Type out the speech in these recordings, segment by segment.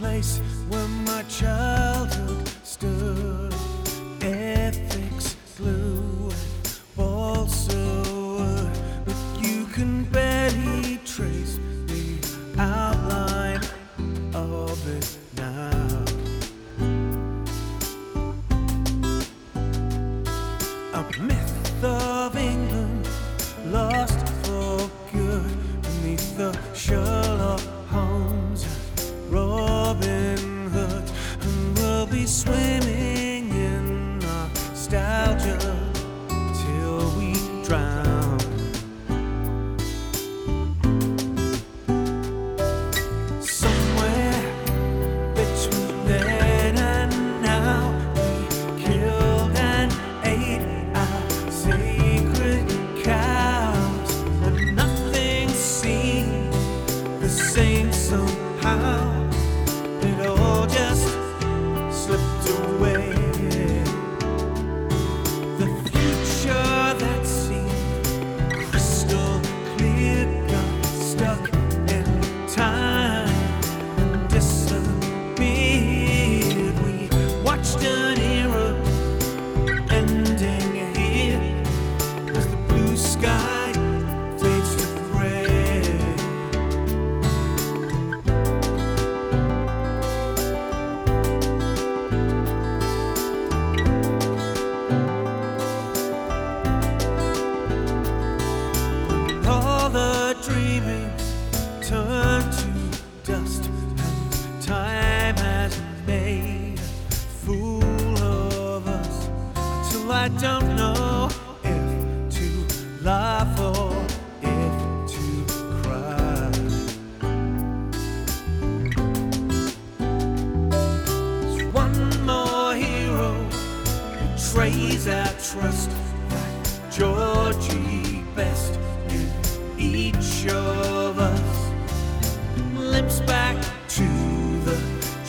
place where my childhood stood. Airfix, glue, balsa but you can barely trace the outline of it now. A myth. swimming. dust. Time has made a fool of us till I don't know if to laugh or if to cry. There's one more hero betrays our trust, like Georgie.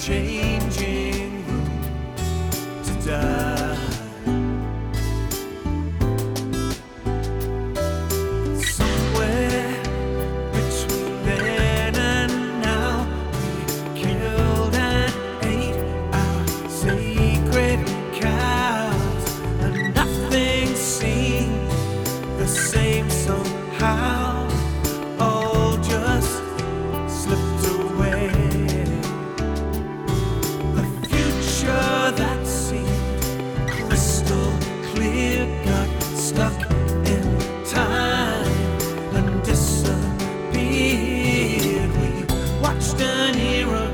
change. watched an era.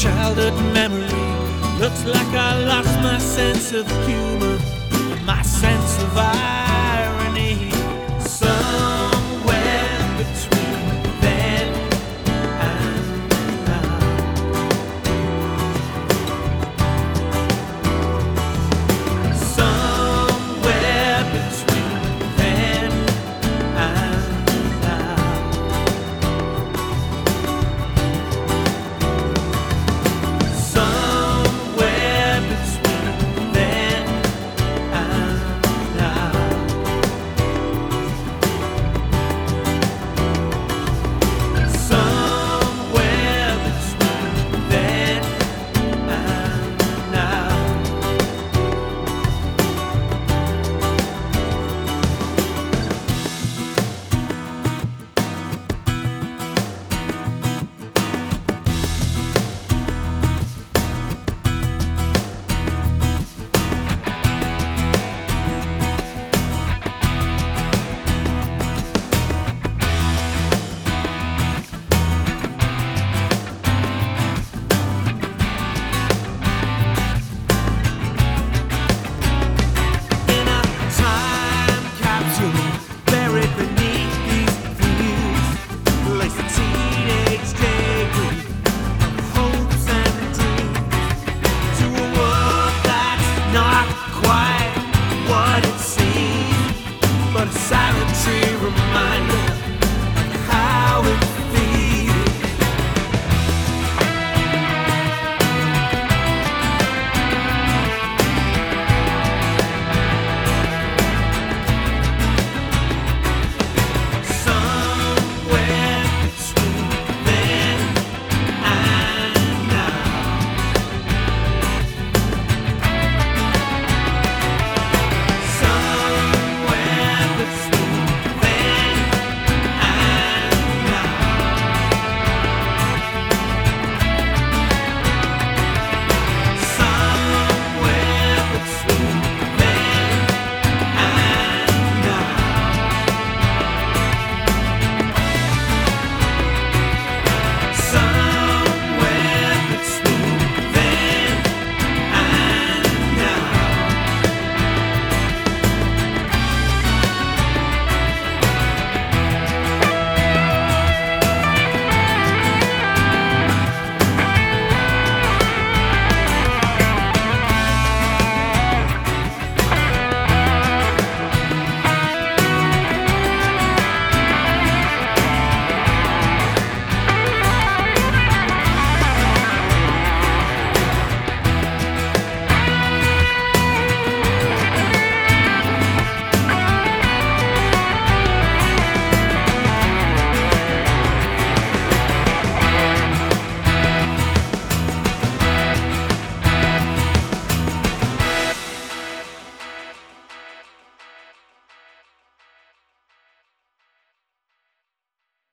childhood memory. Looks like I lost my sense of humor, my sense of I.